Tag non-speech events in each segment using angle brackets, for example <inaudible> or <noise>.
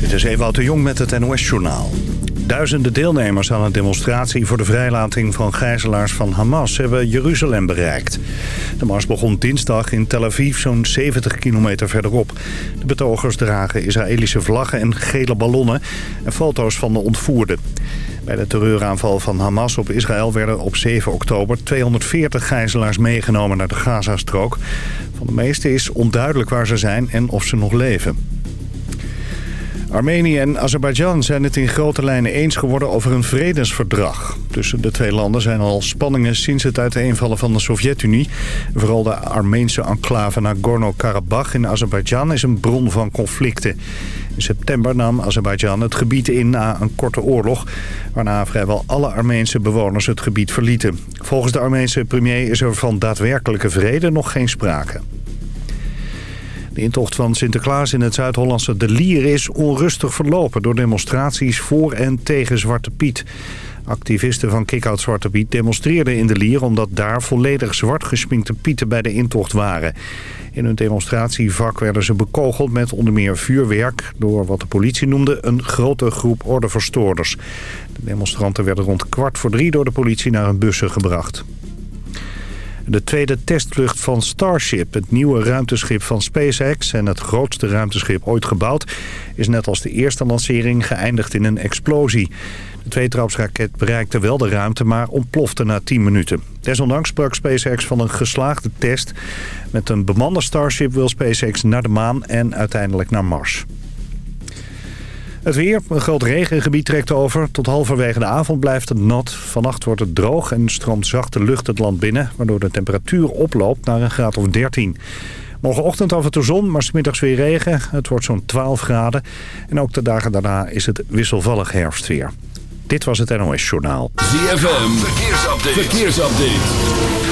Dit is Ewout de Jong met het NOS-journaal. Duizenden deelnemers aan een demonstratie voor de vrijlating van gijzelaars van Hamas hebben Jeruzalem bereikt. De mars begon dinsdag in Tel Aviv zo'n 70 kilometer verderop. De betogers dragen Israëlische vlaggen en gele ballonnen en foto's van de ontvoerden. Bij de terreuraanval van Hamas op Israël werden op 7 oktober 240 gijzelaars meegenomen naar de Gazastrook. Van de meeste is onduidelijk waar ze zijn en of ze nog leven. Armenië en Azerbeidzjan zijn het in grote lijnen eens geworden over een vredesverdrag. Tussen de twee landen zijn al spanningen sinds het uiteenvallen van de Sovjet-Unie. Vooral de Armeense enclave Nagorno-Karabakh in Azerbeidzjan is een bron van conflicten. In september nam Azerbeidzjan het gebied in na een korte oorlog... waarna vrijwel alle Armeense bewoners het gebied verlieten. Volgens de Armeense premier is er van daadwerkelijke vrede nog geen sprake. De intocht van Sinterklaas in het Zuid-Hollandse De Lier is onrustig verlopen... door demonstraties voor en tegen Zwarte Piet. Activisten van Kickout Zwarte Piet demonstreerden in De Lier... omdat daar volledig zwart gesminkte pieten bij de intocht waren. In hun demonstratievak werden ze bekogeld met onder meer vuurwerk... door wat de politie noemde een grote groep ordeverstoorders. De demonstranten werden rond kwart voor drie door de politie naar hun bussen gebracht. De tweede testvlucht van Starship, het nieuwe ruimteschip van SpaceX... en het grootste ruimteschip ooit gebouwd... is net als de eerste lancering geëindigd in een explosie. De tweetrapsraket bereikte wel de ruimte, maar ontplofte na 10 minuten. Desondanks sprak SpaceX van een geslaagde test. Met een bemande Starship wil SpaceX naar de maan en uiteindelijk naar Mars. Het weer, een groot regengebied trekt over. Tot halverwege de avond blijft het nat. Vannacht wordt het droog en stroomt zachte lucht het land binnen... waardoor de temperatuur oploopt naar een graad of 13. Morgenochtend af en toe zon, maar smiddags weer regen. Het wordt zo'n 12 graden. En ook de dagen daarna is het wisselvallig herfstweer. Dit was het NOS Journaal. ZFM, verkeersupdate. verkeersupdate.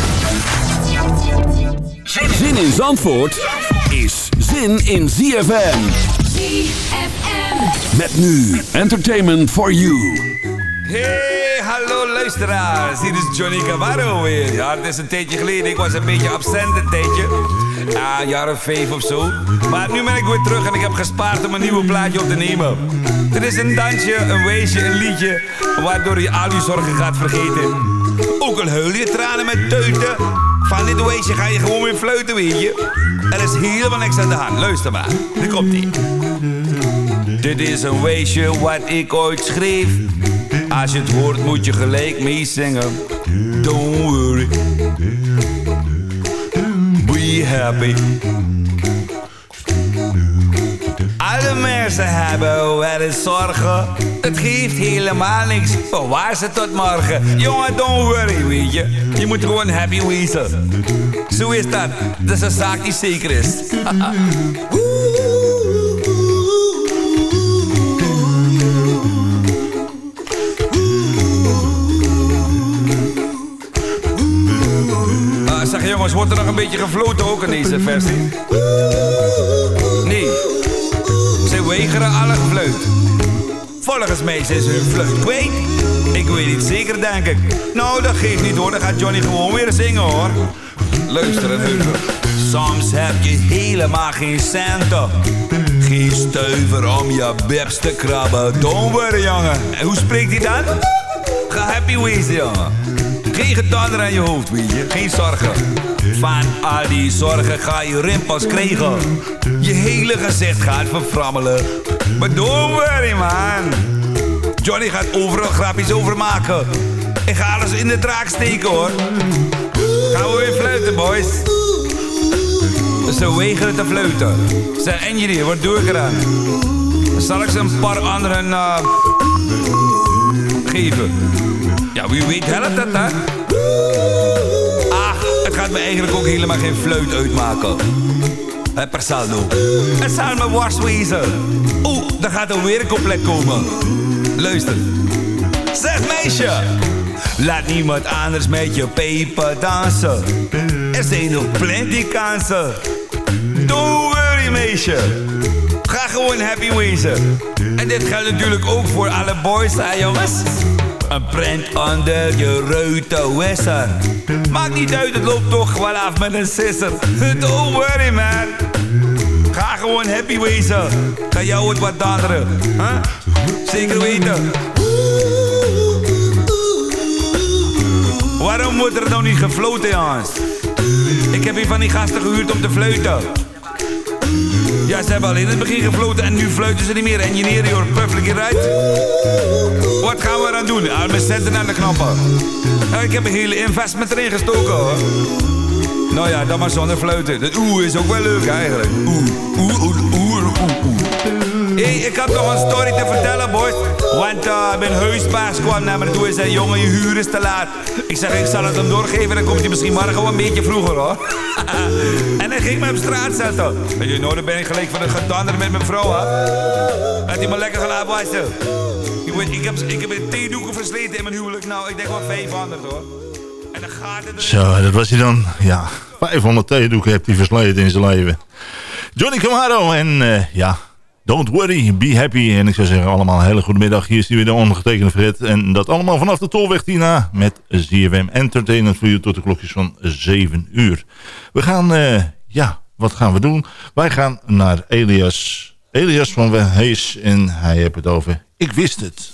Zin in Zandvoort is zin in ZFM. ZFM. Met nu Entertainment for You. Hey, hallo luisteraars. Hier is Johnny Cavarro weer. Ja, het is een tijdje geleden. Ik was een beetje absent een tijdje. Ja, een jaar of vijf of zo. Maar nu ben ik weer terug en ik heb gespaard om een nieuwe plaatje op te nemen. Er is een dansje, een weesje, een liedje... waardoor je al je zorgen gaat vergeten. Ook al huil je tranen met teuten... van dit weesje ga je gewoon weer fluiten, weet je. Er is helemaal niks aan de hand. Luister maar. Hier komt ie. Dit is een weesje wat ik ooit schreef. Als je het hoort moet je gelijk meezingen. Don't worry. Be happy. Alle mensen hebben wel eens zorgen. Het geeft helemaal niks. Bewaar ze tot morgen. Jongen, don't worry, weet je. Je moet gewoon happy wezen. Zo is dat. Dat is een zaak die zeker is. <laughs> Ah, zeg jongens, wordt er nog een beetje gefloten ook in deze versie? Weigeren alle gefluit. Volgens mij ze hun fluit kwijt. Ik weet het zeker, denk ik. Nou, dat geeft niet hoor. Dan gaat Johnny gewoon weer zingen hoor. Luister en. Soms heb je helemaal geen centen. Geen stuiver om je bips te krabben. Don't worry, jongen. En hoe spreekt hij dan? Ga happy wezen, jongen. Geen gedonder aan je hoofd, weet je. Geen zorgen. Van al die zorgen ga je rimpels krijgen. Je hele gezicht gaat verframmelen. Don't worry, man. Johnny gaat overal grapjes over maken. Ik ga alles in de draak steken, hoor. Gaan we weer fluiten, boys. Ze wegen te fluiten. Ze engineer, wat doe ik eraan? Zal ik ze een paar anderen uh, geven? Ja, wie weet helpt dat, hè? Gaat me eigenlijk ook helemaal geen fluit uitmaken. Hé, per saldo. Het me was wezen. Oeh, daar gaat een compleet komen. Luister. Zeg meisje. Laat niemand anders met je peper dansen. Er zijn nog plenty kansen. Don't worry meisje. Ga gewoon happy wezen. En dit geldt natuurlijk ook voor alle boys, hè jongens. Een print onder je ruiten wisser. Maakt niet uit, het loopt toch wel af met een sisser. Don't worry man. Ga gewoon happy wezen. Ga jou het wat daderen. Huh? Zeker weten. Waarom wordt er nou niet gefloten, Jans? Ik heb hier van die gasten gehuurd om te fluiten. Ja, ze hebben al in het begin gefloten en nu fluiten ze niet meer. Engineer, joh, perfect eruit. Wat gaan we eraan doen? Ah, met centen aan de knoppen. Nou, ik heb een hele investment erin gestoken, hoor. Nou ja, dan maar zonder fluiten. Dat oeh is ook wel leuk, eigenlijk. Oeh, oeh, oeh, oeh, oeh, oeh. Hey, ik had nog een story te vertellen, boys. Want uh, mijn huisbaas kwam naar me toe en zei... Jongen, je huur is te laat. Ik zeg, ik zal het hem doorgeven. Dan komt hij misschien morgen wel een beetje vroeger, hoor. <laughs> en hij ging me op straat zetten. En je nou, dan ben ik gelijk van het gedander met mijn vrouw, hè. Had hij me lekker gelaten wassen. Ik, ik, heb, ik heb theedoeken versleten in mijn huwelijk. Nou, ik denk wel 500, hoor. En dan gaat het... Zo, dat was hij dan. Ja, 500 theedoeken heeft hij versleten in zijn leven. Johnny Camaro en uh, ja... Don't worry, be happy. En ik zou zeggen allemaal een hele goede middag. Hier is hij weer de ondergetekende Fred. En dat allemaal vanaf de Tolweg Tina met ZFM Entertainment voor u tot de klokjes van 7 uur. We gaan, uh, ja, wat gaan we doen? Wij gaan naar Elias. Elias van Hees en hij heeft het over Ik wist het.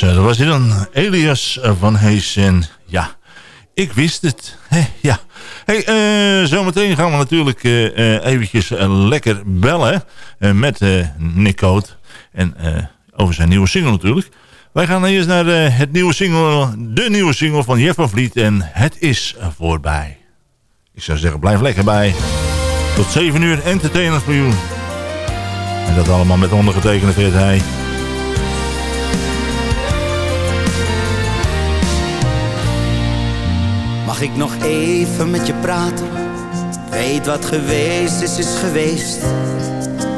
Zo, dat was hij dan. Elias van Hees en ja, ik wist het. <laughs> Ja. Hey, eh, zometeen gaan we natuurlijk eh, eh, eventjes eh, lekker bellen eh, met eh Nick Coat. En eh, over zijn nieuwe single natuurlijk. Wij gaan eerst naar eh, het nieuwe single, de nieuwe single van Jeff van Vliet. En het is voorbij. Ik zou zeggen, blijf lekker bij. Tot 7 uur entertainment voor jou. En dat allemaal met ondergetekende Fred Heij. Ik nog even met je praten? Weet wat geweest is, is geweest.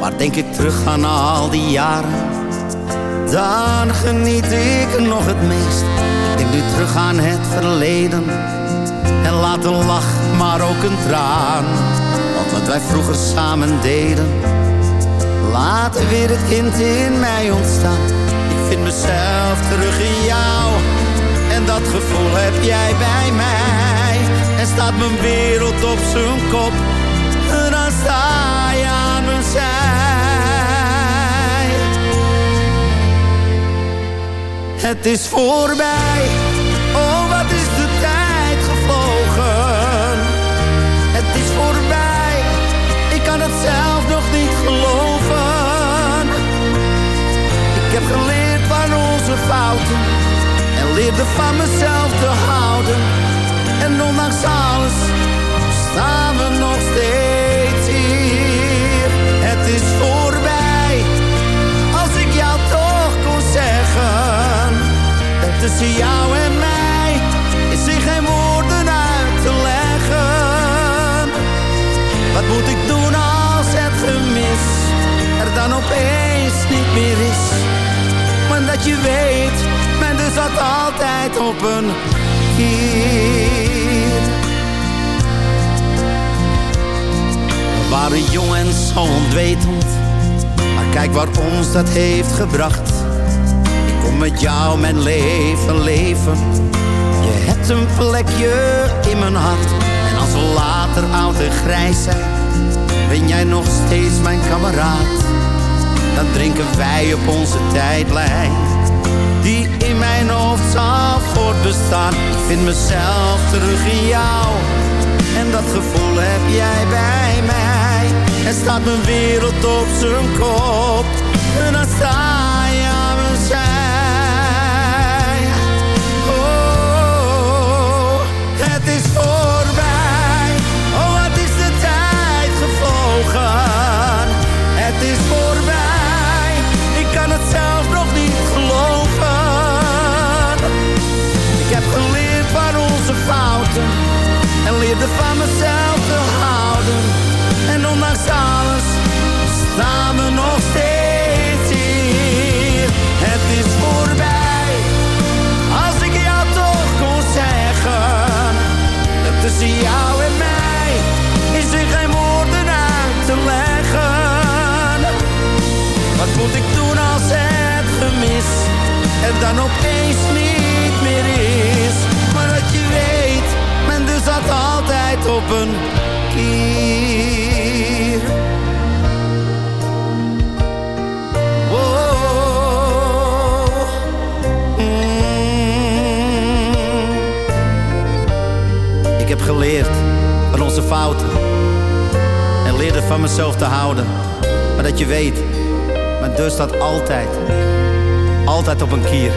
Maar denk ik terug aan al die jaren? Dan geniet ik nog het meest. Ik denk nu terug aan het verleden. En laat een lach, maar ook een traan. Want wat wij vroeger samen deden. Laat weer het kind in mij ontstaan. Ik vind mezelf terug in jou. En dat gevoel heb jij bij mij. Staat mijn wereld op zijn kop. En dan sta je aan mijn zij. Het is voorbij. Oh, wat is de tijd gevlogen. Het is voorbij. Ik kan het zelf nog niet geloven. Ik heb geleerd van onze fouten. En leerde van mezelf te houden. Ondanks alles staan we nog steeds hier. Het is voorbij. Als ik jou toch kon zeggen. Tussen jou en mij is er geen woorden uit te leggen. Wat moet ik doen als het gemis er dan opeens niet meer is? Maar dat je weet, men dus zat altijd op een kier. Waren jong en zo onwetend, maar kijk waar ons dat heeft gebracht. Ik kom met jou mijn leven leven. Je hebt een plekje in mijn hart. En als we later oud en grijs zijn, ben jij nog steeds mijn kameraad. Dan drinken wij op onze tijdlijn die in mijn hoofd zal voortbestaan. Ik vind mezelf terug in jou. En dat gevoel heb jij bij mij. En staat mijn wereld op zijn kop. En dan En leerde van mezelf te houden. En ondanks alles staan we nog steeds hier. Het is voorbij. Als ik jou toch kon zeggen. Dat tussen jou en mij is er geen woorden uit te leggen. Wat moet ik doen als het gemis er dan opeens niet meer is? Op een kier. Oh, mm. Ik heb geleerd van onze fouten en leerde van mezelf te houden. Maar dat je weet, mijn deur staat altijd, altijd op een kier.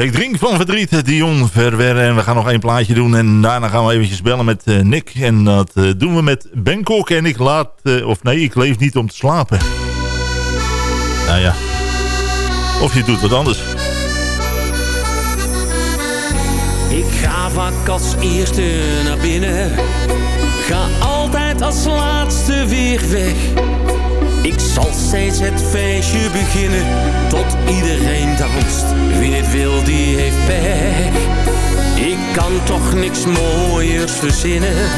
Ik drink van verdriet, Dion Verwerre. En we gaan nog één plaatje doen. En daarna gaan we eventjes bellen met uh, Nick. En dat uh, doen we met Bangkok. En ik laat... Uh, of nee, ik leef niet om te slapen. Nou ja. Of je doet wat anders. Ik ga vaak als eerste naar binnen. Ga altijd als laatste weer weg. Ik zal steeds het feestje beginnen, tot iedereen danst. Wie het wil, die heeft pech. Ik kan toch niks mooiers verzinnen,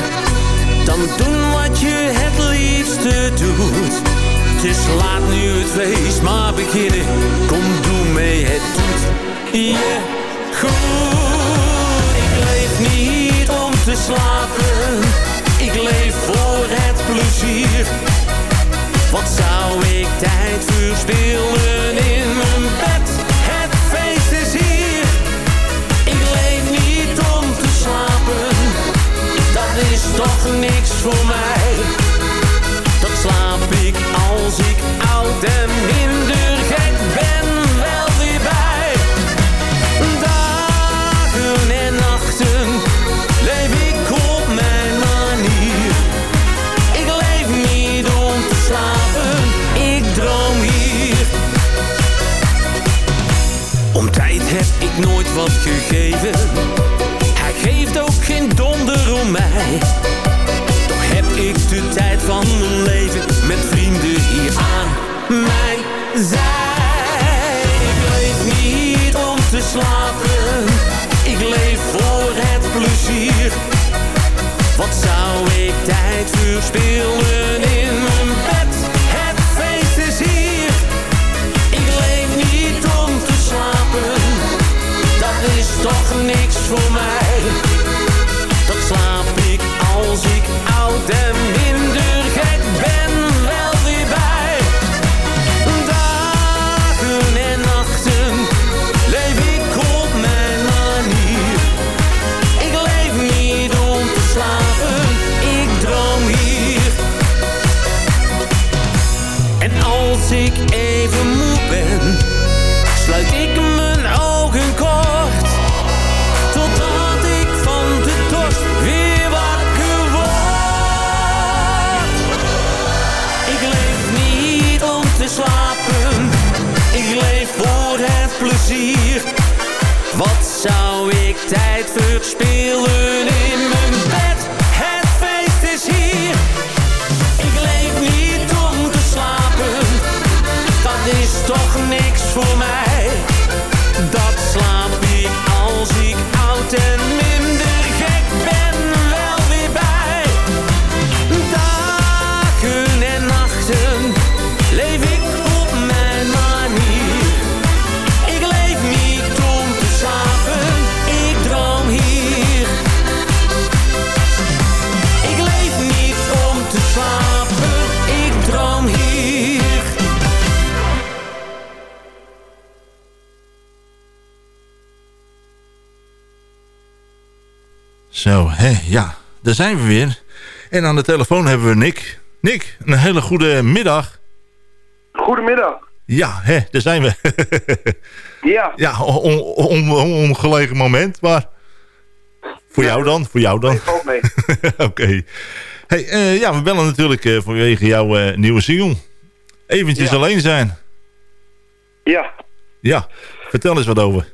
dan doen wat je het liefste doet. Dus laat nu het feest maar beginnen, kom doe mee, het doet je goed. Ik leef niet om te slapen, ik leef voor het plezier wat zou ik tijd verspillen in mijn bed? Het feest is hier. Ik leef niet om te slapen. Dat is toch niks voor mij. Dat slaap ik als ik oud en minder wat gegeven. Hij geeft ook geen donder om mij. Toch heb ik de tijd van mijn leven met vrienden hier aan mij zij. Ik leef niet om te slapen. Ik leef voor het plezier. Wat zou ik tijd verspillen voor mij. For my. Zo, hè, ja, daar zijn we weer. En aan de telefoon hebben we Nick. Nick, een hele goede middag. Goedemiddag. Ja, hè, daar zijn we. <laughs> Ja, ja, on- on- on- ongelegen moment, maar... Voor jou dan, voor jou dan. valt mee. <laughs> Oké. Hey, eh, ja, we bellen natuurlijk eh, vanwege jouw eh, nieuwe single. Eventjes Ja. alleen zijn. Ja. Ja, vertel eens wat over.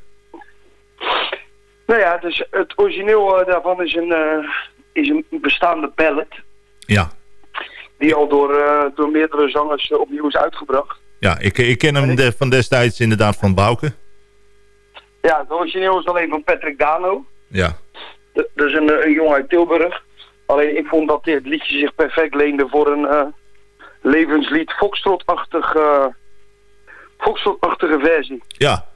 Nou ja, dus het origineel eh, daarvan is een, eh, is een bestaande ballad. Ja, Die al door, eh, door meerdere zangers opnieuw is uitgebracht. ja ik, ik ken hem de- van destijds inderdaad van Bouke. Ja, het origineel is alleen van Patrick Dano. Ja, Dat is een, een jongen uit Tilburg. Alleen ik vond dat dit liedje zich perfect leende voor een eh, levenslied. Foxtrot-achtig, Foxtrot-achtige versie. ja.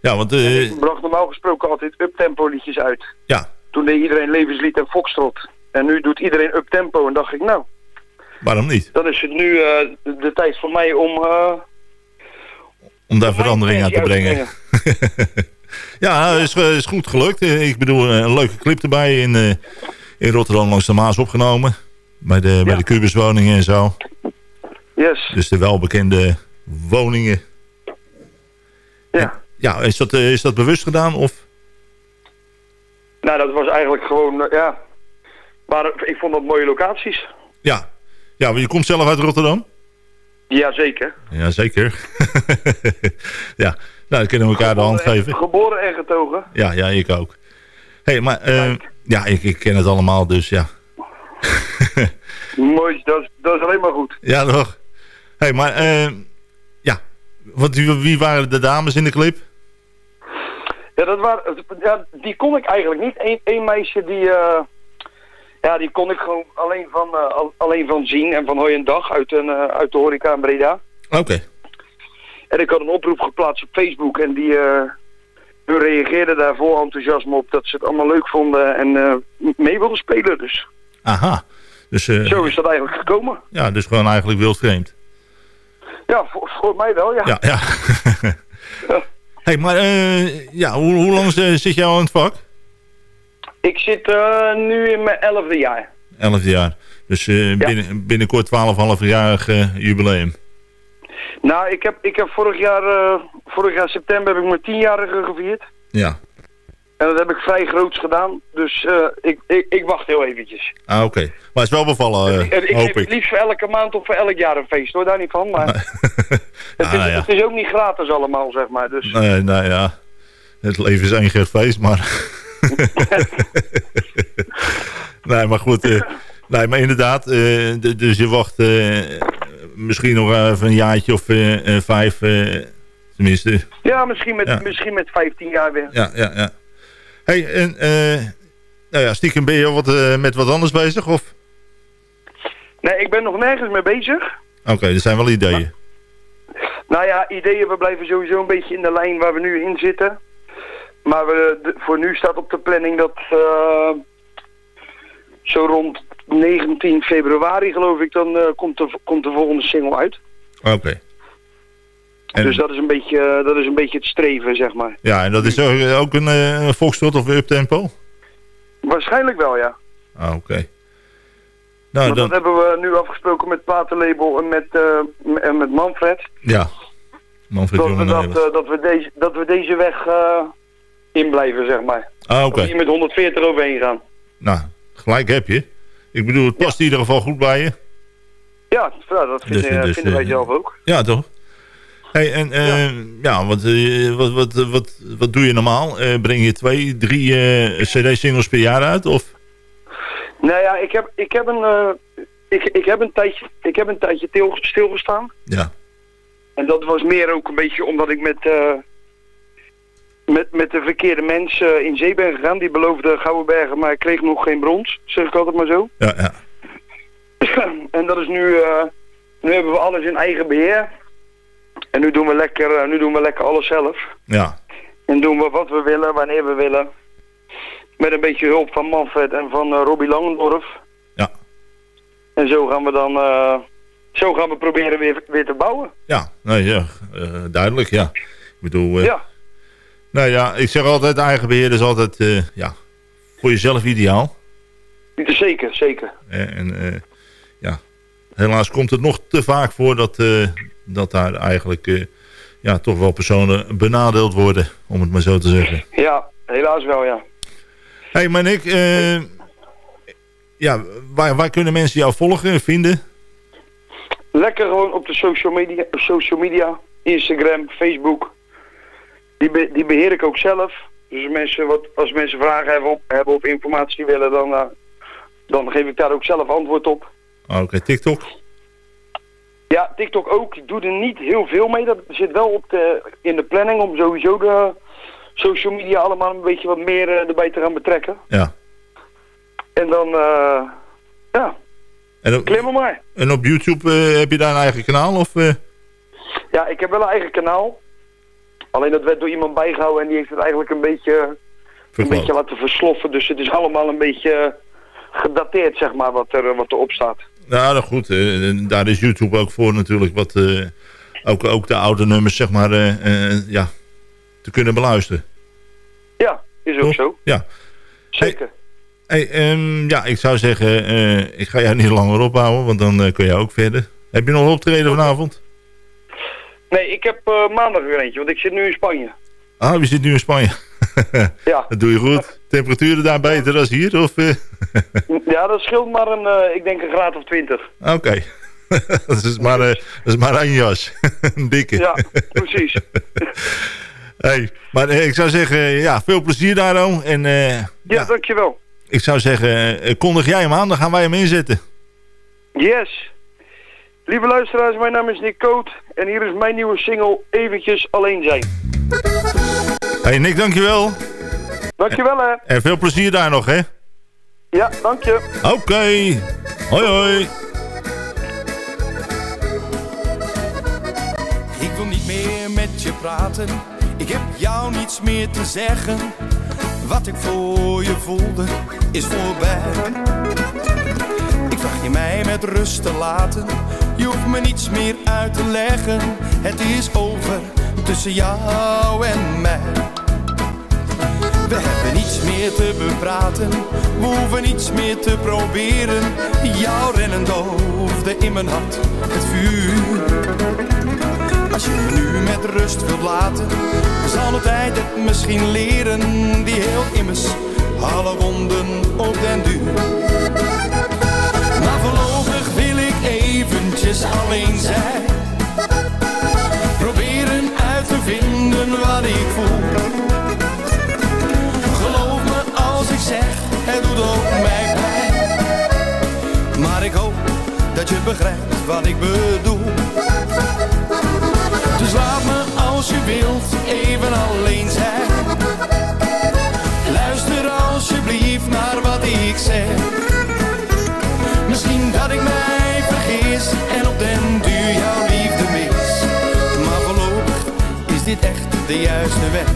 Ja, want eh, Ik bracht normaal gesproken altijd uptempo liedjes uit. ja, Toen deed iedereen levenslied en Foxtrot. En nu doet iedereen uptempo. En dacht ik, nou, waarom niet? dan is het nu eh, de, tijd voor mij om... eh, Om daar verandering aan te brengen. <laughs> ja, is, is goed gelukt. Ik bedoel, een leuke clip erbij in, in Rotterdam langs de Maas opgenomen. Bij de, bij de kubuswoningen en zo. Yes. Dus de welbekende woningen. Ja. Ja, is dat, eh, is dat bewust gedaan? Of? Nou, dat was eigenlijk gewoon, eh, ja... Maar ik vond dat mooie locaties. Ja. Ja, maar je komt zelf uit Rotterdam? Jazeker. Ja, zeker. <laughs> ja, nou, dan kunnen we elkaar de hand geven. Geboren en getogen. Ja, ja, ik ook. hey, maar eh, ja, ik, ik ken het allemaal, dus ja. <laughs> Mooi, dat, is- dat is alleen maar goed. Ja, toch? hey, maar eh, ja, wat, wie waren de dames in de clip? Ja, dat waren, ja, die kon ik eigenlijk niet. Eén één meisje die, eh, ja, die kon ik gewoon alleen van, eh, al- alleen van zien en van hoi en dag uit, een, eh, uit de horeca in Breda. Oké. En ik had een oproep geplaatst op Facebook en die hun reageerden daar vol enthousiasme op dat ze het allemaal leuk vonden en mee wilden spelen. Dus Aha. Dus, zo is dat eigenlijk gekomen. ja, dus gewoon eigenlijk wildvreemd. Ja, voor, voor mij wel, ja. Ja, ja. <laughs> <laughs> hey, maar eh, ja, hoe, hoe lang zit jij al in het vak? Ik zit eh, nu in mijn elfde jaar. 11 jaar. Dus eh, binnen, binnenkort 12,5-jarig eh, jubileum. Nou, ik heb, ik heb vorig jaar, vorig jaar september heb ik mijn tienjarige gevierd. Ja. En dat heb ik vrij groots gedaan. Dus eh, ik, ik, ik wacht heel eventjes. Ah, oké. Maar het is wel bevallen, eh, En ik hoop geef het ik. liefst voor elke maand of voor elk jaar een feest, hoor. Daar niet van. Maar <laughs> het, Ah, is, ja. het is ook niet gratis allemaal, zeg maar. Dus Nee, nou ja. Het leven is één groot feest, maar... <laughs> nee, maar goed. eh, nee, maar inderdaad. dus je wacht misschien nog even een jaartje of vijf. tenminste. ja, misschien met, Ja. misschien met 15 jaar weer. Ja, ja, ja. Hey, en... eh, nou ja, stiekem ben je wat, eh, met wat anders bezig, of... Nee, ik ben nog nergens mee bezig. Oké, er zijn wel ideeën. Nou ja, ideeën, we blijven sowieso een beetje in de lijn waar we nu in zitten. Maar we, de- voor nu staat op de planning dat eh, zo rond 19 februari geloof ik, dan komt, de, komt de volgende single uit. Oké. En- Dus dat is, een beetje, eh, dat is een beetje het streven, zeg maar. Ja, en dat is ook, ook een eh foxtrot of uptempo? Waarschijnlijk wel, ja. Ah, oké. Nou, dan... dat hebben we nu afgesproken met platenlabel en met, eh, en met Manfred. Ja. Manfred Dat we, dat, eh, dat, we deze, dat we deze weg eh in blijven, zeg maar. Ah, oké. Dat we hier met 140 overheen gaan. Nou, gelijk heb je. Ik bedoel, het past in ieder geval goed bij je. Ja, ja, dat vinden, Dus- dus, vinden wij eh, zelf ook. Ja, toch? Hey, en eh, ja, wat, eh, wat, wat, wat, wat doe je normaal? Eh, breng je twee, drie cd-singles per jaar uit? Of? Nou ja, ik heb, ik heb, een, ik, ik heb een tijdje, ik heb een tijdje til- stilgestaan. Ja. En dat was meer ook een beetje omdat ik met, met, met de verkeerde mensen in zee ben gegaan. Die beloofde gouden bergen, maar ik kreeg nog geen brons. Zeg ik altijd maar zo. Ja, ja. <clears throat> en dat is nu, eh, nu hebben we alles in eigen beheer. En nu doen we lekker, eh, nu doen we lekker alles zelf. Ja. En doen we wat we willen, wanneer we willen. Met een beetje hulp van Manfred en van eh, Robbie Langendorf. Ja. En zo gaan we dan, eh, zo gaan we proberen weer, weer te bouwen. Ja, nee, ja duidelijk, ja. Ik bedoel, Ja. nou ja, ik zeg altijd, eigen beheer is altijd, ja, voor jezelf ideaal. Zeker, zeker. En ja, helaas komt het nog te vaak voor dat, dat daar eigenlijk eh, ja, toch wel personen benadeeld worden, om het maar zo te zeggen. Ja, helaas wel, ja. Hé, hey, maar Nick, eh, ja, waar, waar kunnen mensen jou volgen, vinden? Lekker gewoon op de social media, social media Instagram, Facebook. Die, be- die beheer ik ook zelf. Dus als mensen, wat, als mensen vragen hebben, op, hebben of informatie willen, dan, eh, dan geef ik daar ook zelf antwoord op. Ah, Oké, TikTok? Ja, TikTok ook. Ik doe er niet heel veel mee. Dat zit wel op de, in de planning om sowieso de social media allemaal een beetje wat meer eh, erbij te gaan betrekken. Ja. En dan, eh, ja, En op, klim maar. en op YouTube eh, heb je daar een eigen kanaal? Of? Ja, ik heb wel een eigen kanaal. Alleen dat werd door iemand bijgehouden en die heeft het eigenlijk een beetje, een beetje laten versloffen. Dus het is allemaal een beetje gedateerd, zeg maar, wat, er, wat erop staat. Nou, nou goed, eh, daar is YouTube ook voor natuurlijk wat, eh, ook, ook de oude nummers zeg maar, eh, ja, te kunnen beluisteren. Ja, is ook Toch? zo. Ja. Zeker. Hey, ehm, ja, ik zou zeggen, ik ga jou <laughs> niet langer ophouden, want dan kun je ook verder. Heb je nog een optreden vanavond? Nee, ik heb maandag weer eentje, want ik zit nu in Spanje. Ah, we zitten nu in Spanje. <laughs> Ja, Dat doe je goed. Temperaturen daar beter dan hier? Of, eh? <laughs> ja dat scheelt maar een, eh, ik denk een graad of twintig. Oké. <laughs> dat, is maar, eh, dat is maar een jas. <laughs> een dikke. Ja, precies. hey, maar ik zou zeggen, ja, veel plezier daar dan. En Ja, ja, dankjewel. ik zou zeggen, kondig jij hem aan, dan gaan wij hem inzetten. Yes. Lieve luisteraars, mijn naam is Nick Coat en hier is mijn nieuwe single Eventjes Alleen Zijn. Hey Nick, dankjewel. Dankjewel hè. En veel plezier daar nog, hè. Ja, dank je. Oké. Hoi hoi. Ik wil niet meer met je praten. Ik heb jou niets meer te zeggen. Wat ik voor je voelde is voorbij. Ik vraag je mij met rust te laten. Je hoeft me niets meer uit te leggen. Het is over tussen jou en mij. We hebben niets meer te bepraten, we hoeven niets meer te proberen. Jouw rennen doofde in mijn hart het vuur. Als je me nu met rust wilt laten, zal de tijd het misschien leren. Die heel immers alle wonden op den duur. Maar voorlopig wil ik eventjes alleen zijn. Proberen uit te vinden wat ik voel. Dat je begrijpt wat ik bedoel. Dus laat me als je wilt even alleen zijn. Luister alsjeblieft naar wat ik zeg. Misschien dat ik mij vergis en op den duur jouw liefde mis. Maar voorlopig is dit echt de juiste weg.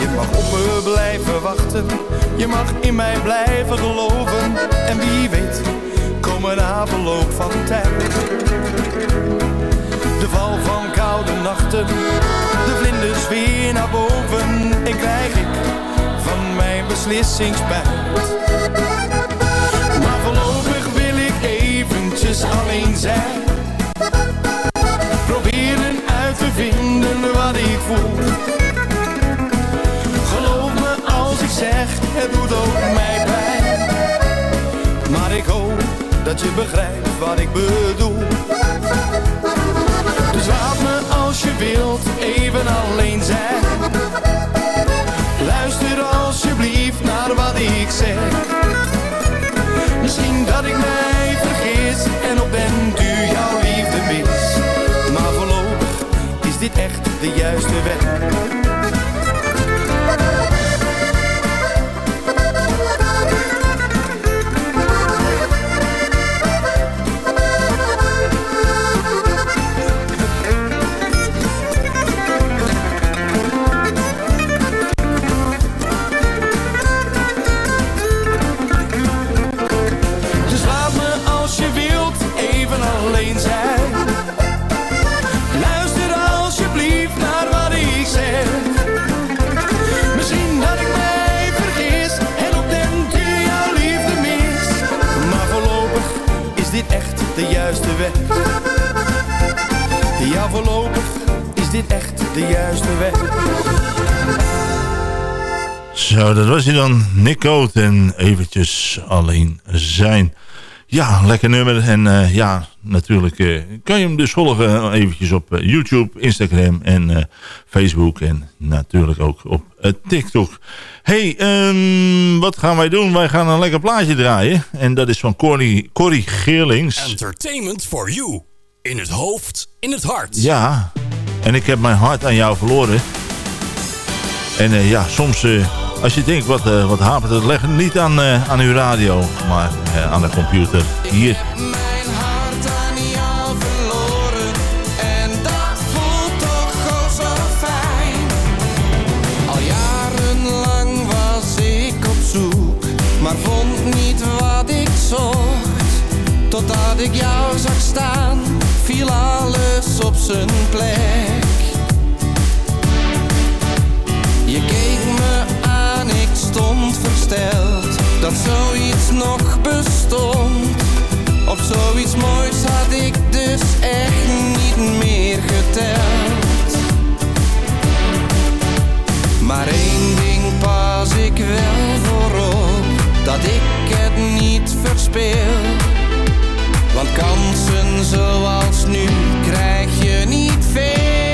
Je mag op me blijven wachten, je mag in mij blijven geloven. En wie weet, komen na verloop van tijd. De val van koude nachten, de vlinders weer naar boven. En krijg ik van mijn beslissing spijt. Maar voorlopig wil ik eventjes alleen zijn. Proberen uit te vinden wat ik voel. Geloof me als ik zeg, het doet ook mij dat je begrijpt wat ik bedoel. Dus laat me als je wilt even alleen zijn. Luister alsjeblieft naar wat ik zeg. Misschien dat ik mij vergis en op den duur jouw liefde mis. Maar voorlopig is dit echt de juiste weg. De juiste weg. Zo, dat was hij dan. Nick Coat en eventjes alleen zijn. Ja, lekker nummer. En uh, ja, natuurlijk uh, kan je hem dus volgen eventjes op uh, YouTube, Instagram en Facebook. En natuurlijk ook op TikTok. hey, um, wat gaan wij doen? Wij gaan een lekker plaatje draaien. En dat is van Corrie, Corrie Geerlings. Entertainment for you. In het hoofd, in het hart. Ja, en ik heb mijn hart aan jou verloren. En ja, soms als je denkt, wat, uh, wat hapert het, leg niet aan, aan uw radio, maar aan de computer. Hier. Maar vond niet wat ik zocht. Totdat ik jou zag staan, viel alles op zijn plek. Je keek me ik stond versteld dat zoiets nog bestond. Op zoiets moois had ik dus echt niet meer geteld. Maar één ding pas ik wel voorop, dat ik het niet verspeel. Want kansen zoals nu krijg je niet veel.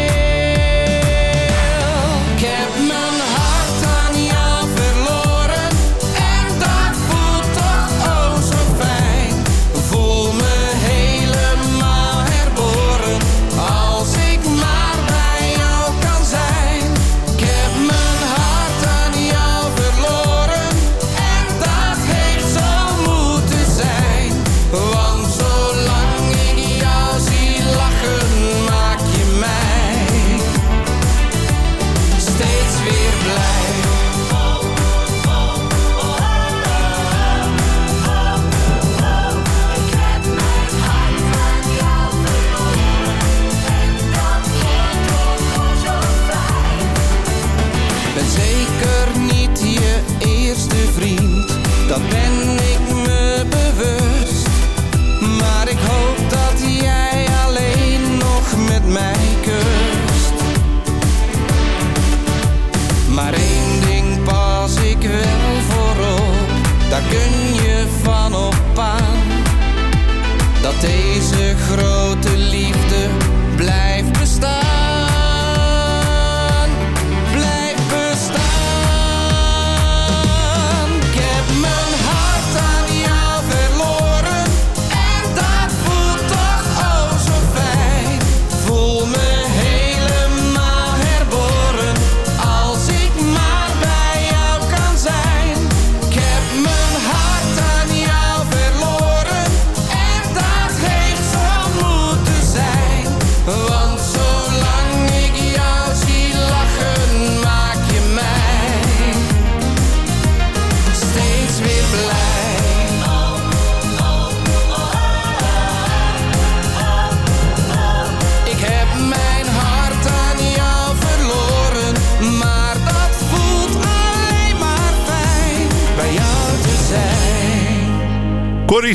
groot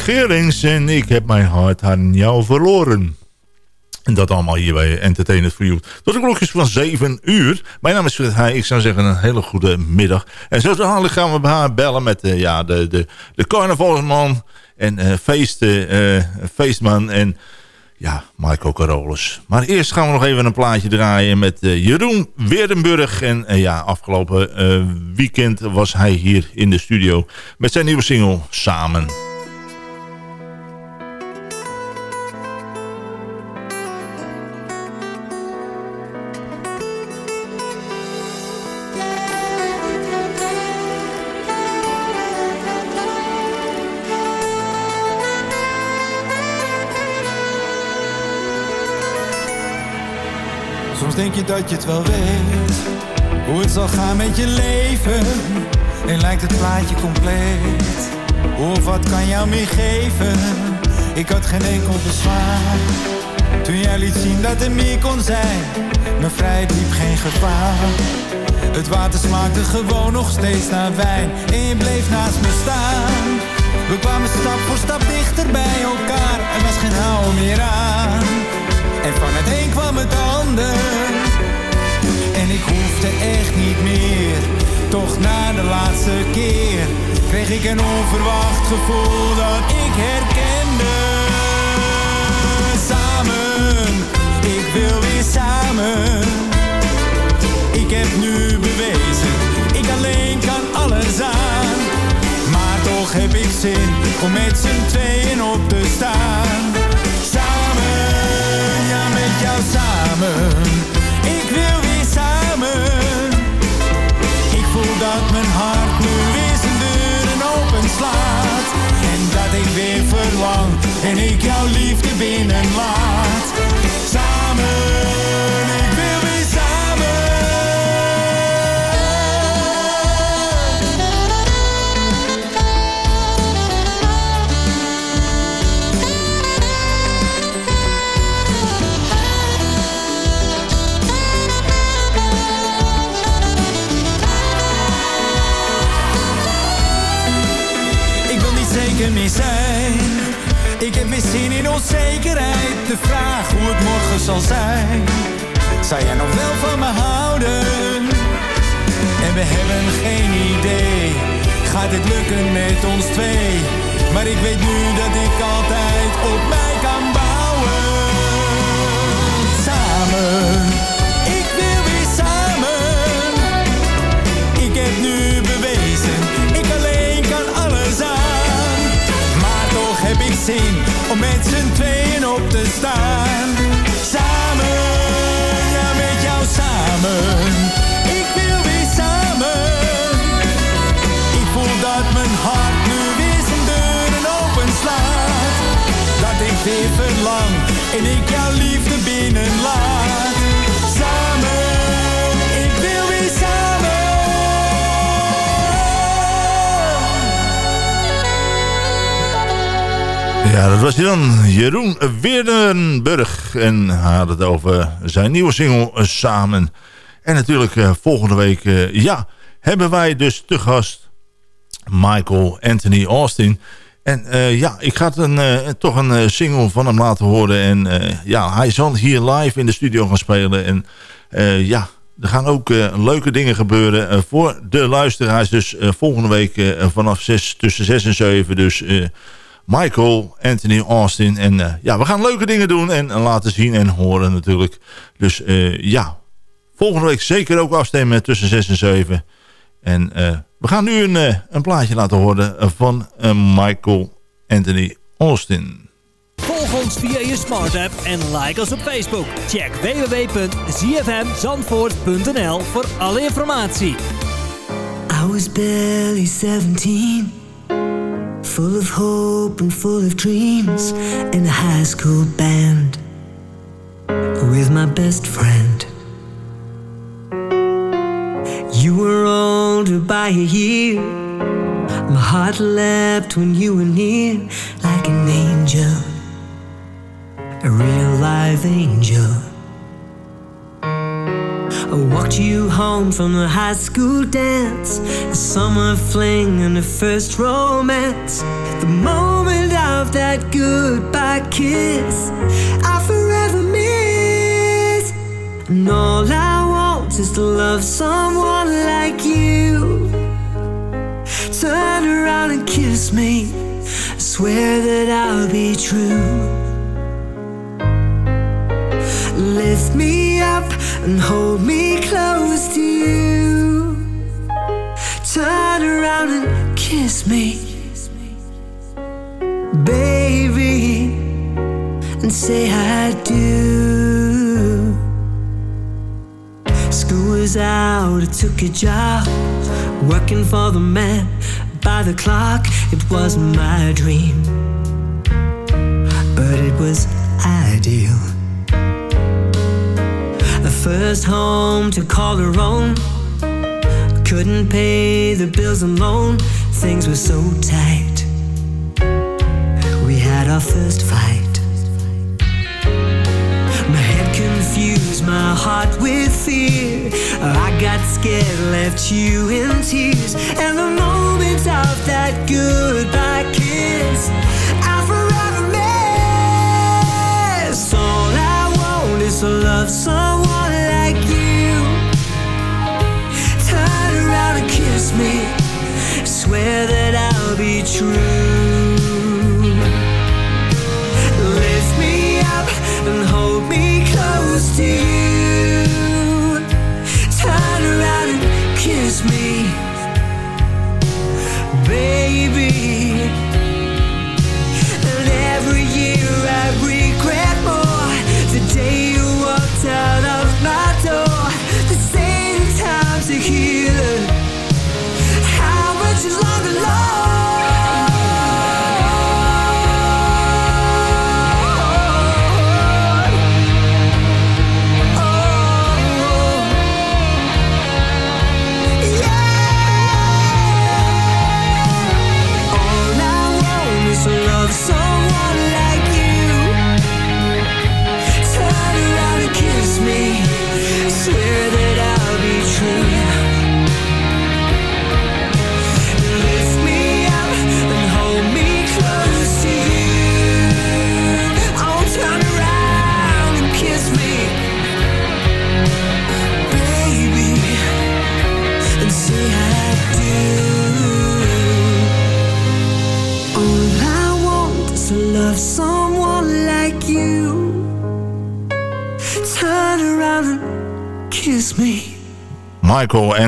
en ik heb mijn hart aan jou verloren. En dat allemaal hier bij Entertainment for You. Tot de klokjes van 7 uur. Mijn naam is Fred Heij. Ik zou zeggen een hele goede middag. En zo dadelijk gaan we bij haar bellen met uh, ja, de, de, de carnavalsman. En uh, feest, uh, feestman. En ja, Michael Carolus. Maar eerst gaan we nog even een plaatje draaien met Jeroen Weerdenburg. En ja, afgelopen weekend was hij hier in de studio met zijn nieuwe single Samen. Denk je dat je het wel weet? Hoe het zal gaan met je leven? En lijkt het plaatje compleet? Of wat kan jou meer geven? Ik had geen enkel bezwaar. Toen jij liet zien dat er meer kon zijn Mijn vrijheid liep geen gevaar. Het water smaakte gewoon nog steeds naar wijn En je bleef naast me staan. We kwamen stap voor stap dichter bij elkaar Er was geen houden meer aan. En van het een kwam nog na de laatste keer kreeg ik een onverwacht gevoel dat ik herkende. Samen, ik wil weer samen. Ik heb nu bewezen, ik alleen kan alles aan. Maar toch heb ik zin om met z'n tweeën op te staan. Samen, ja met jou samen. Ik wil Ik voel dat mijn hart nu weer zijn deuren openslaat. En dat ik weer verlang en ik jouw liefde binnenlaat. Ik heb weer zin in onzekerheid. De vraag hoe het morgen zal zijn. Zou jij nog wel van me houden? En we hebben geen idee. Gaat het lukken met ons twee? Maar ik weet nu dat ik altijd op mij kan Ja, dat was hij dan. Jeroen Weerdenburg. En had het over zijn nieuwe single eh, Samen. En natuurlijk eh, volgende week, eh, ja, hebben wij dus te gast Michael Anthony Austin. En ja, ik ga een, toch een single van hem laten horen. En ja, hij zal hier live in de studio gaan spelen. En ja, er gaan ook leuke dingen gebeuren voor de luisteraars. Dus volgende week vanaf 6, tussen 6 en 7. Dus Michael Anthony Austin. En eh, ja, we gaan leuke dingen doen en laten zien en horen natuurlijk. Dus eh, ja, volgende week zeker ook afstemmen tussen 6 en 7. En eh, we gaan nu een, een plaatje laten horen van eh, Michael Anthony Austin. Volg ons via je smart app en like ons op Facebook. Check www.zfmzandvoort.nl voor alle informatie. I was barely 17, full of hope and full of dreams, in a high school band with my best friend. You were older by a year. My heart leapt when you were near, like an angel, a real live angel. I walked you home from the high school dance, the summer fling and the first romance. The moment of that goodbye kiss, I forever miss. And all I want is to love someone like you. Turn around and kiss me. I swear that I'll be true. Lift me up and hold me close to you. Turn around and kiss me, baby, and say I do. School was out, I took a job, working for the man by the clock. It wasn't my dream, but it was first home to call her own. Couldn't pay the bills alone. Things were so tight. We had our first fight. My head confused, my heart with fear. I got scared, left you in tears. And the moment of that goodbye kiss, to love someone like you. Turn around and kiss me. Swear that I'll be true. Lift me up and hold me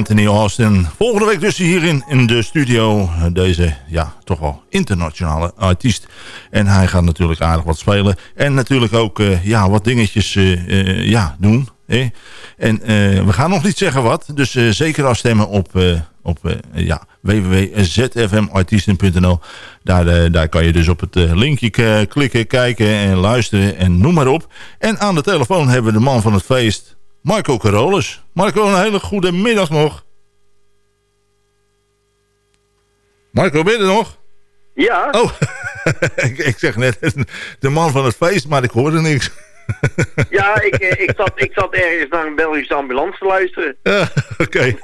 Anthony Austin. Volgende week dus hier in, de studio. Deze, ja, toch wel internationale artiest. En hij gaat natuurlijk aardig wat spelen. En natuurlijk ook, eh, ja, wat dingetjes eh, eh, ja, doen. En we gaan nog niet zeggen wat. Dus zeker afstemmen op, op ja, www.zfmartiesten.nl. Daar, daar kan je dus op het linkje klikken, kijken en luisteren en noem maar op. En aan de telefoon hebben we de man van het feest, Marco Carolus. Marco, een hele goede middag nog. Marco, ben je er nog? Ja. Oh, <laughs> ik, ik zeg net <laughs> de man van het feest, maar ik hoorde niks. <laughs> Ja, ik, eh, ik, zat, ik zat ergens naar een Belgische ambulance te luisteren. Ja, oké.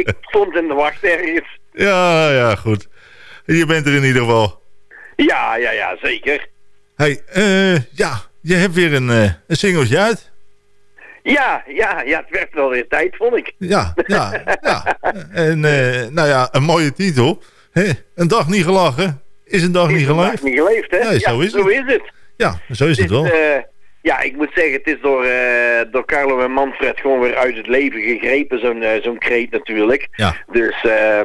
ik stond in de wacht ergens. Ja, ja, goed. Je bent er in ieder geval. Ja, ja, ja, zeker. hey, eh, ja, je hebt weer een, eh een singeltje uit. Ja, ja, ja, het werd wel weer tijd, vond ik. Ja, ja, ja. <laughs> En, eh, nou ja, een mooie titel. Een dag niet gelachen is een dag niet Vandaag geleefd. niet geleefd, hè? Nee, zo ja, is zo het. is het. Ja, zo is het wel. eh, ja, ik moet zeggen, het is door, eh, door Carlo en Manfred gewoon weer uit het leven gegrepen, zo'n zo'n kreet natuurlijk. Ja. Dus, eh,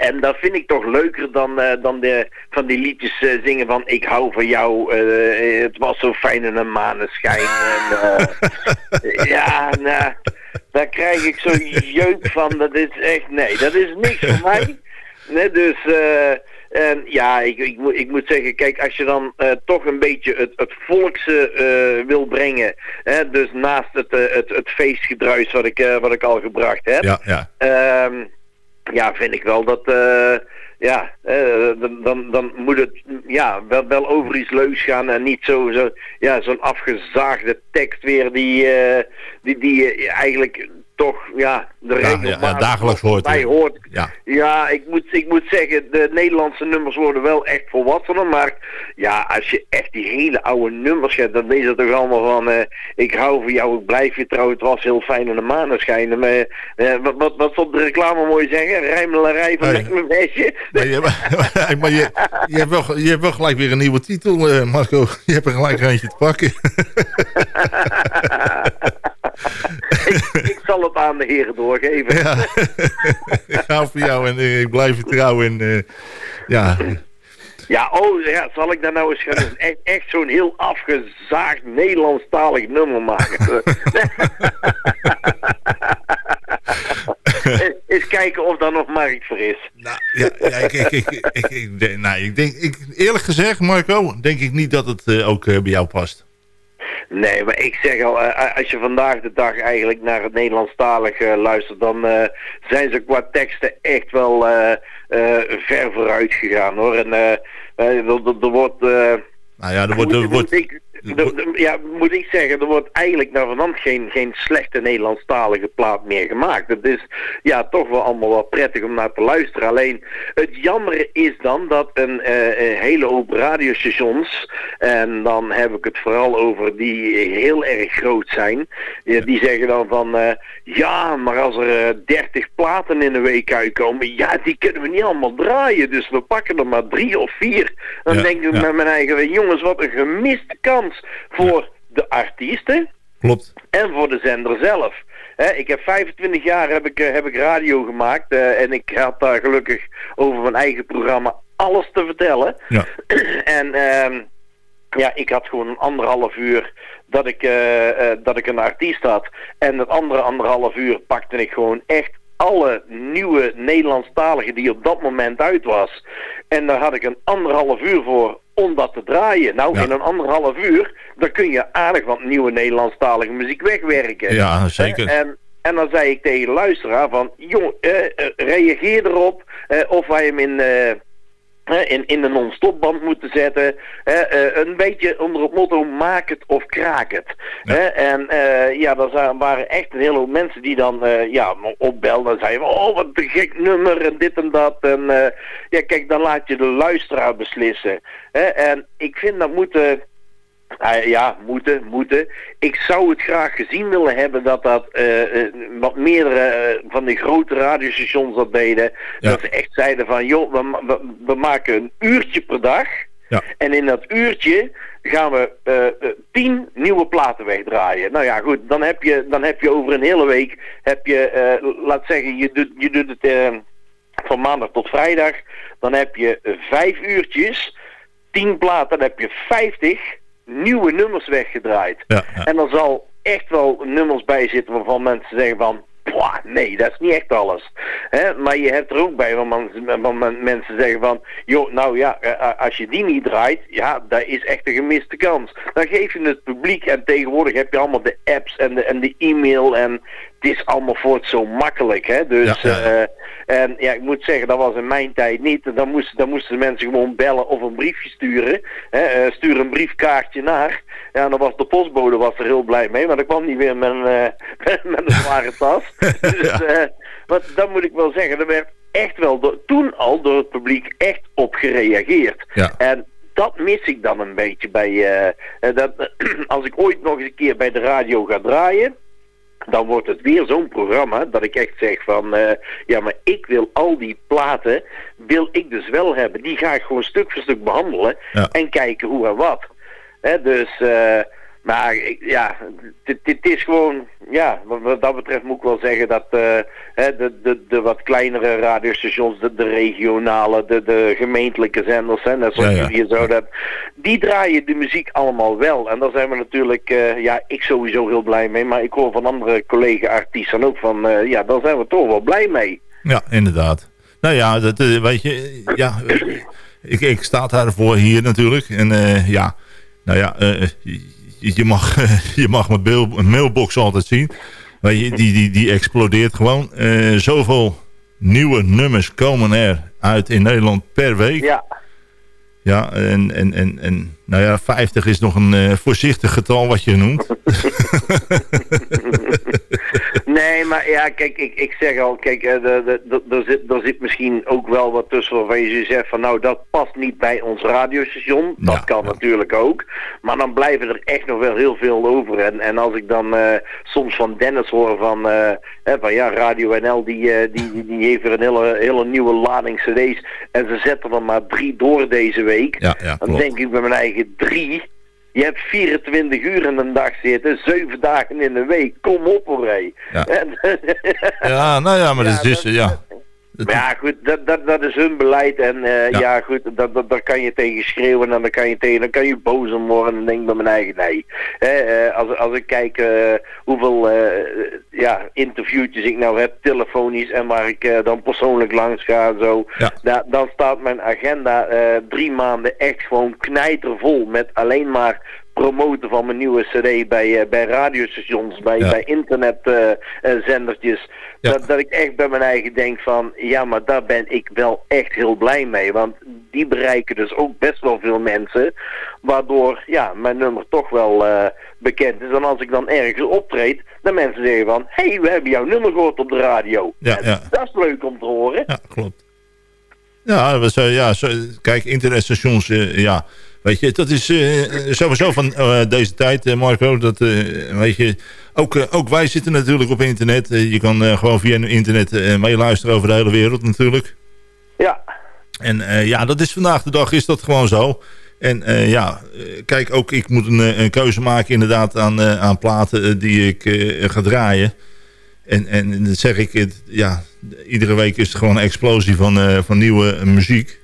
en dat vind ik toch leuker dan, eh, dan de, van die liedjes eh, zingen van ik hou van jou, eh, het was zo fijn in een maneschijn. en, <laughs> ja, nou, daar krijg ik zo'n jeuk van, dat is echt, nee, dat is niks voor mij. Nee, dus, en ja, ik, ik, moet- ik moet zeggen, kijk, als je dan toch een beetje het, het volkse wil brengen, hè, dus naast het, het, het feestgedruis wat ik, wat ik al gebracht heb, Ja, ja. Ehm, ja, vind ik wel dat, eh, ja, eh, dan, dan, moet het ja, wel, wel over iets leuks gaan en niet zo, zo ja, zo'n afgezaagde tekst weer die, eh, die, die eigenlijk toch, ja, de Ja, ja, dagelijks hoort. bij hoort. Ja. Ja, ik moet, ik moet zeggen, de Nederlandse nummers worden wel echt volwassener. Maar ja, als je echt die hele oude nummers hebt, dan is het toch allemaal van... eh, ik hou van jou, ik blijf je trouw, het was heel fijn in de maneschijn. Maar, eh, wat, wat, wat de reclame mooi zeggen? Rijmelarij van Nee. mijn meisje. Maar, je, <laughs> maar je, je, hebt wel, je hebt wel gelijk weer een nieuwe titel, eh, Marco. Je hebt er gelijk eentje te pakken. <laughs> ik zal het aan de heren doorgeven. Ja. <laughs> ik hou van jou en eh, ik blijf je trouw. En, eh, ja, Ja, oh ja, zal ik daar nou eens gaan? Echt, echt zo'n heel afgezaagd Nederlandstalig nummer maken. <laughs> eens kijken of daar nog markt voor is. ja, ja ik, ik, ik, ik, ik, denk- nou, ik denk, ik, eerlijk gezegd, Marco, denk ik niet dat het eh, ook bij jou past. Nee, maar ik zeg al, eh, als je vandaag de dag eigenlijk naar het Nederlandstalig eh, luistert, dan eh, zijn ze qua teksten echt wel eh, eh, ver vooruit gegaan hoor. En eh, eh, er, wordt... eh, Nou ja, er wordt, er wordt, ik- ja, moet ik zeggen, er wordt eigenlijk naar vanand geen, geen slechte Nederlandstalige plaat meer gemaakt. Het is ja, toch wel allemaal wel prettig om naar te luisteren. Alleen het jammer is dan dat een, eh, een hele hoop radiostations, en dan heb ik het vooral over die heel erg groot zijn, die zeggen dan van eh, ja, maar als er eh, 30 platen in een week uitkomen, ja, die kunnen we niet allemaal draaien. Dus we pakken er maar drie of vier. Dan Ja, denk ik ja. met mijn eigen, jongens, wat een gemiste kans voor de artiesten Klopt. en voor de zender zelf. Ik heb 25 jaar heb ik, eh, heb ik radio gemaakt eh, en ik had daar gelukkig over mijn eigen programma alles te vertellen. Ja. <clears throat> en ehm, ja, ik had gewoon een anderhalf uur dat ik, eh, dat ik een artiest had. En het andere anderhalf uur pakte ik gewoon echt alle nieuwe Nederlandstaligen die op dat moment uit was. En daar had ik een anderhalf uur voor om dat te draaien. Nou, in een anderhalf uur, dan kun je aardig wat nieuwe Nederlandstalige muziek wegwerken. Ja, zeker. En, en dan zei ik tegen de luisteraar van, jong, eh, eh, reageer erop eh, of wij hem in... eh, in, in de non-stopband moeten zetten. hè, eh, een beetje onder het motto maak het of kraak het. hè. En eh, ja, er waren echt een hele hoop mensen die dan eh, ja, opbelden en zeiden oh wat een gek nummer en dit en dat. En ja, kijk, dan laat je de luisteraar beslissen. hè. En ik vind dat moeten... Ah, ja, moeten, moeten. Ik zou het graag gezien willen hebben dat dat eh, eh, wat meerdere eh, van die grote radiostations dat deden. Dat ze echt zeiden van, joh, we, we, we maken een uurtje per dag. Ja. En in dat uurtje gaan we eh, eh, tien nieuwe platen wegdraaien. Nou ja, goed, dan heb je, dan heb je over een hele week, heb je, eh, laat zeggen, je doet, je doet het eh, van maandag tot vrijdag. Dan heb je eh, vijf uurtjes, tien platen, dan heb je vijftig nieuwe nummers weggedraaid. Ja, En er zal echt wel nummers bij zitten waarvan mensen zeggen van... "Pwah, nee, dat is niet echt alles. Maar je hebt er ook bij waarvan waarvan men- mensen zeggen van... joh, nou ja, eh, als je die niet draait, ja, dat is echt een gemiste kans. Dan geef je het publiek en tegenwoordig heb je allemaal de apps en de, en de e-mail... en het is allemaal voor het zo makkelijk, hè. Dus, Ja, ja, ja. eh, en ja, ik moet zeggen, dat was in mijn tijd niet. Dan moesten, dan moesten mensen gewoon bellen of een briefje sturen. Hè, eh, stuur een briefkaartje naar. Ja, en dan was de postbode was er heel blij mee, maar dan kwam niet weer met een, eh, <laughs> met een zware tas. <laughs> dus, wat, dat moet ik wel zeggen, er werd echt wel door, toen al door het publiek echt op gereageerd. En dat mis ik dan een beetje bij, dat, <clears throat> als ik ooit nog eens een keer bij de radio ga draaien, dan wordt het weer zo'n programma dat ik echt zeg van, eh, ja, maar ik wil al die platen, wil ik dus wel hebben. Die ga ik gewoon stuk voor stuk behandelen Ja. en kijken hoe en wat. Hè, dus, eh, maar ik, ja, dit, dit is gewoon, ja, wat, dat betreft moet ik wel zeggen dat eh, hè, de, de, de wat kleinere radiostations, de, de regionale, de, de gemeentelijke zenders, hè, net zoals Ja, ja. jullie zo dat, die draaien de muziek allemaal wel. En daar zijn we natuurlijk, eh, ja, ik sowieso heel blij mee, maar ik hoor van andere collega-artiesten ook van, eh, ja, daar zijn we toch wel blij mee. Ja, inderdaad. Nou ja, dat, weet je, ja, ik, ik sta daarvoor hier natuurlijk. En ja, nou ja, eh, je, mag, <laughs> je mag mijn mail- mijn mailbox altijd zien. Je, die, die, die explodeert gewoon. Eh, zoveel nieuwe nummers komen er uit in Nederland per week. Ja, Ja, en, en, en, en nou ja, 50 is nog een eh, voorzichtig getal wat je noemt. <laughs> <laughs> Maar ja, kijk, ik, ik zeg al, kijk, eh, er, zit, er zit misschien ook wel wat tussen waarvan je zegt van, nou, dat past niet bij ons radiostation. Dat Ja, kan ja. natuurlijk ook. Maar dan blijven er echt nog wel heel veel over. En, en als ik dan eh, soms van Dennis hoor van, eh, hè, van ja, Radio NL, die, die, die, die heeft weer een hele, hele nieuwe lading cd's. En ze zetten er maar drie door deze week. Ja, dan klopt. denk ik bij mijn eigen drie. Je hebt 24 uur in een dag zitten, 7 dagen in een week. Kom op hoor. Ja. En- <laughs> Ja, nou ja, maar Ja, dat is, dat- ja. Maar ja, goed, dat, dat, dat is hun beleid. En eh, Ja. ja. goed, dat, dat, daar kan je tegen schreeuwen en dan kan je, tegen, dan kan je boos om worden. En denk bij mijn eigen, nee. Hè, eh, als, als ik kijk eh, hoeveel ja, interviewtjes ik nou heb, telefonisch, en waar ik dan persoonlijk langs ga en zo. Ja. Da- dan staat mijn agenda drie maanden echt gewoon knijtervol met alleen maar promoten van mijn nieuwe cd bij, eh, bij radiostations, bij, Ja. bij internetzendertjes. Ja. Dat, dat ik echt bij mijn eigen denk van, ja, maar daar ben ik wel echt heel blij mee. Want die bereiken dus ook best wel veel mensen. Waardoor ja, mijn nummer toch wel eh, bekend is. En als ik dan ergens optreed, dan mensen zeggen van... Hé, hey, we hebben jouw nummer gehoord op de radio. Ja. Dat is leuk om te horen. Ja, klopt. Ja, zijn- ja zo, kijk, internetstations, eh, ja, weet je, dat is eh, sowieso van eh, deze tijd, Marco, dat, weet je, ook, ook wij zitten natuurlijk op internet. Je kan gewoon via internet meeluisteren over de hele wereld natuurlijk. Ja. En ja, dat is vandaag de dag, is dat gewoon zo. En ja, kijk, ook ik moet een, een keuze maken inderdaad aan, aan platen die ik ga draaien. En, en dat zeg ik, het, ja, iedere week is het gewoon een explosie van, eh, van nieuwe muziek.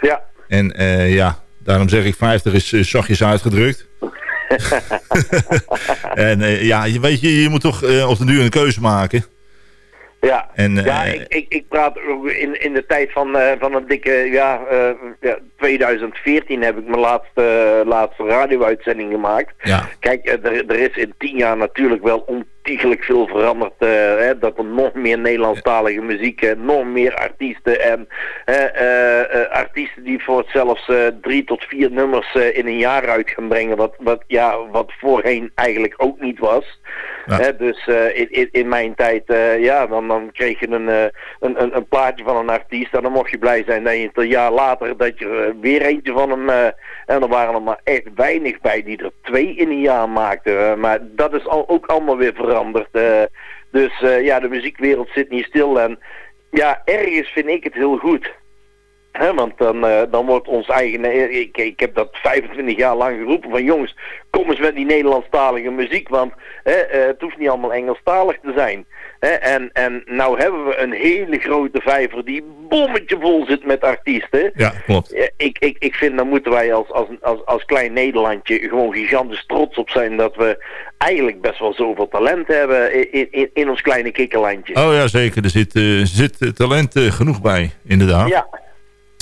Ja. En eh, ja, daarom zeg ik 50 is eh, zachtjes uitgedrukt. <laughs> en ja, je weet je, je moet toch op de duur een keuze maken. Ja, En, ja ik, ik, ik praat in, in de tijd van, van een dikke, ja, eh, ja, 2014 heb ik mijn laatste, laatste radio-uitzending gemaakt. Ja. Kijk, er, er is in tien jaar natuurlijk wel ontiegelijk veel veranderd. eh, hè, dat er nog meer Nederlandstalige muziek, eh, nog meer artiesten en eh, eh, artiesten die voor zelfs drie tot vier nummers in een jaar uit gaan brengen. Wat, wat, ja, wat voorheen eigenlijk ook niet was. Hè, dus in, in, in mijn tijd, ja, dan, dan kreeg je een, een, een, een plaatje van een artiest en dan mocht je blij zijn dat je het een jaar later dat je er weer eentje van hem, en er waren er maar echt weinig bij die er twee in een jaar maakten. Maar dat is al, ook allemaal weer veranderd. Eh. dus eh, ja, de muziekwereld zit niet stil en ja, ergens vind ik het heel goed. Hè, want dan, eh, dan wordt ons eigen... eh, Ik, ik heb dat 25 jaar lang geroepen van jongens, kom eens met die Nederlandstalige muziek. Want eh, het hoeft niet allemaal Engelstalig te zijn. En, en nou hebben we een hele grote vijver die bommetje vol zit met artiesten. Ja, klopt. Ik, ik, ik vind, daar moeten wij als, als, als, als klein Nederlandje gewoon gigantisch trots op zijn dat we eigenlijk best wel zoveel talent hebben in, in, in ons kleine kikkerlandje. Oh ja, zeker. Er zit, zit talent genoeg bij, inderdaad. Ja,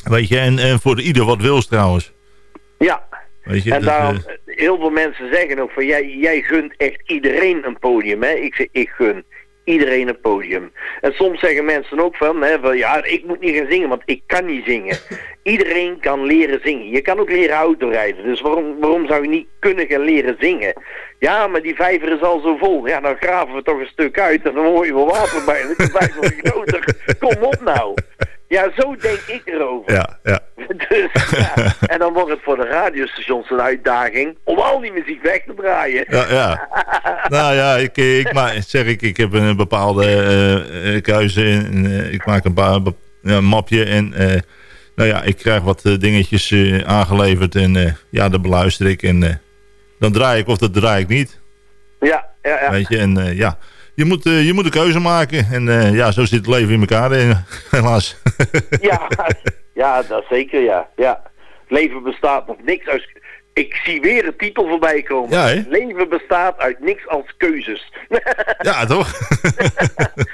Weet je, en, en voor ieder wat wils trouwens. ja. Weet je, en daarom, eh, heel veel mensen zeggen ook van jij, jij gunt echt iedereen een podium. Hè? Ik zeg, ik gun iedereen een podium. En soms zeggen mensen ook van, hè, van ja, ik moet niet gaan zingen, want ik kan niet zingen. <laughs> Iedereen kan leren zingen. Je kan ook leren autorijden. Dus waarom, waarom zou je niet kunnen gaan leren zingen? Ja, maar die vijver is al zo vol. Ja, dan graven we toch een stuk uit en dan hoor je wel water bij. Dan is de vijver weer groter. <laughs> Kom op nou. Ja, zo denk ik erover. ja, ja. <laughs> Dus, ja. En dan wordt het voor de radiostations een uitdaging om al die muziek weg te draaien. Ja, ja. <laughs> nou ja, ik, ik maak, zeg ik, ik heb een bepaalde eh, keuze. En, eh, ik maak een, ja, een mapje en nou ja, ik krijg wat dingetjes aangeleverd en ja, dat beluister ik en dan draai ik of dat draai ik niet. Ja, ja, ja. Weet je, en ja, je moet, eh, je moet een keuze maken en eh, ja, zo zit het leven in elkaar, eh, <laughs> helaas. <laughs> Ja, ja, dat zeker, ja. ja. Leven bestaat nog niks uit... Ik zie weer een titel voorbij komen. Ja? Leven bestaat uit niks als keuzes. <laughs> ja, toch?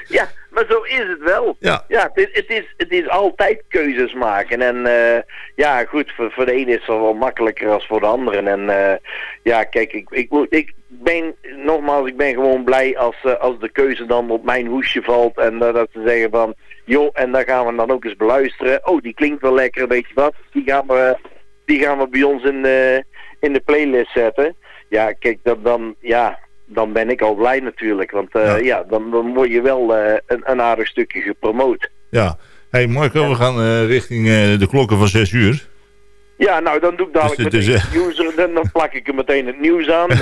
ja, maar zo is het wel. Ja. ja het, het, is, het is altijd keuzes maken. En eh, ja, goed, voor, voor de ene is het wel makkelijker dan voor de anderen. En eh, ja, kijk, ik, ik, moet- ik ben, nogmaals, ik ben gewoon blij als, eh, als de keuze dan op mijn hoesje valt. En dat ze zeggen van, joh, en dan gaan we dan ook eens beluisteren. Oh, die klinkt wel lekker, weet je wat. Die gaan we, die gaan we bij ons in de, in de playlist zetten. Ja, kijk, dan, dan, ja, dan ben ik al blij natuurlijk. Want eh, ja. dan, dan word je wel eh, een, een aardig stukje gepromoot. Ja. hey Marco, we gaan eh, richting de klokken van 6 uur. Ja, nou dan doe ik dadelijk Dus meteen het nieuws, dan, dan plak ik er meteen het nieuws aan. <laughs> <laughs>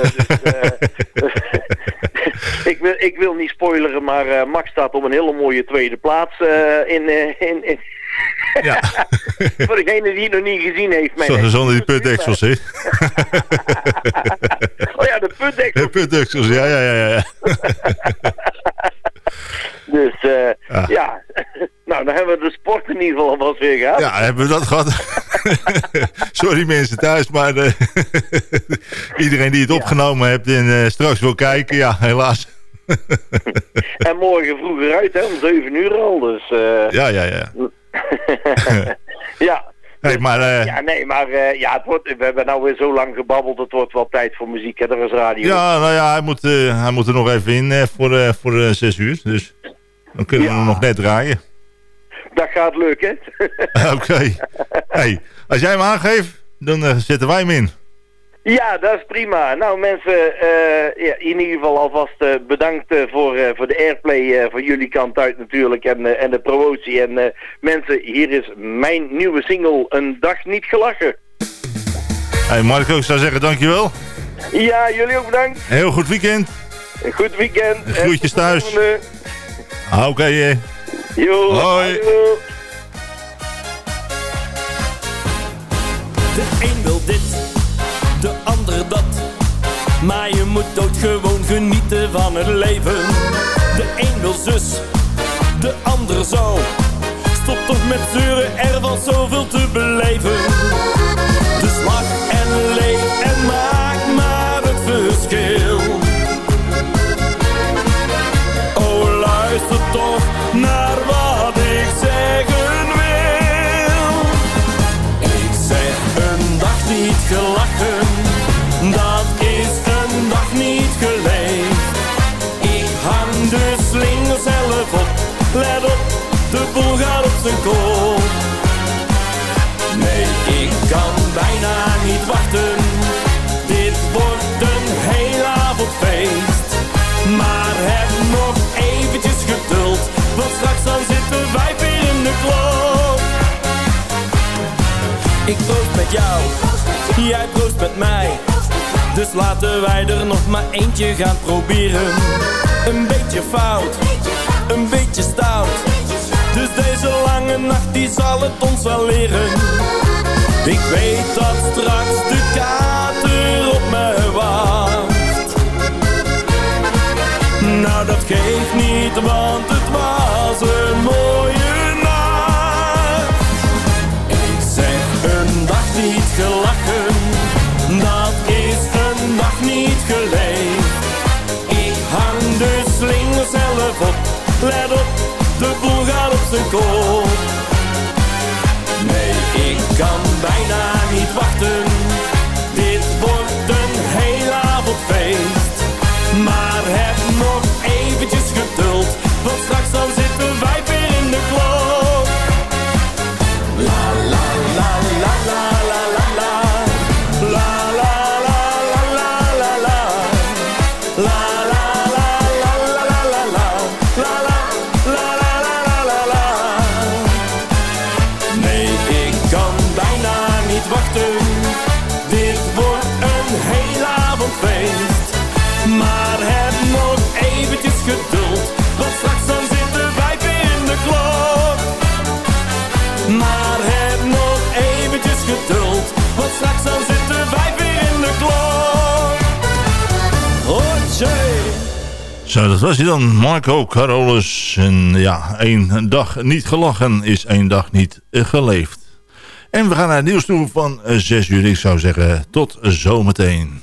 Ik, wil, ik wil niet spoileren, maar Max staat op een hele mooie tweede plaats in, in, in Ja. <laughs> Voor degene die het nog niet gezien heeft. mijn Zonder, zonder die putdeksels, hè? <laughs> Oh ja, de putdeksels. De putdeksels, ja, ja, ja. ja. <laughs> Dus eh, Ja. ja. nou dan hebben we de sport in ieder geval alvast weer gehad. Ja, hebben we dat gehad? Sorry mensen thuis, maar eh, iedereen die het opgenomen heeft en eh, straks wil kijken, ja, helaas. En morgen vroeger uit, hè, om 7 uur al. Dus Ja, ja, ja. <laughs> ja. Hey, maar eh, Ja, nee, maar eh, ja, het wordt, we hebben nou weer zo lang gebabbeld. Het wordt wel tijd voor muziek, hè. Er is radio. ja, nou ja, hij moet, eh, hij moet er nog even in eh, voor, eh, voor eh, zes uur. Dus dan kunnen we hem nog net draaien. Dat gaat lukken. <laughs> Oké. <laughs> Hey, als jij hem aangeeft, dan eh, zetten wij hem in. Ja, dat is prima. Nou mensen, eh, ja, in ieder geval alvast eh, bedankt eh, voor, eh, voor de airplay eh, van jullie kant uit natuurlijk en, en de promotie. En eh, mensen, hier is mijn nieuwe single, Een Dag Niet Gelachen. Hey Marco, ik zou zeggen dankjewel. Ja, jullie ook bedankt. Heel goed weekend. Een goed weekend. Groetjes thuis. Ah, Oké. Jo, Hoi. De een wil dit, de ander dat. Maar je moet ook gewoon genieten van het leven. De een wil zus, de ander zo. Stop toch met zeuren, er valt zoveel te beleven. Boel gaat op zijn kop. Nee, ik kan bijna niet wachten, dit wordt een heel avondfeest. Maar heb nog eventjes geduld, want straks dan zitten wij weer in de klok. Ik proost met jou, jij proost met mij. Dus laten wij er nog maar eentje gaan proberen. Een beetje fout, een beetje stout. Dus deze lange nacht die zal het ons wel leren. Ik weet dat straks de kater op me wacht. Nou dat geeft niet, want het was een mooie nacht. Ik zeg een dag niet gelachen, dat is een dag niet geleefd. Ik hang de slinger zelf op, let op, de op zijn kop. Nee, ik kan bijna niet wachten, dit wordt een heel avondfeest. Maar heb nog eventjes Zo, dat was hij dan. Marco Carolus. En ja, één dag niet gelachen is één dag niet eh, geleefd. En we gaan naar het nieuws toe van 6 uur. Ik zou zeggen, tot zometeen.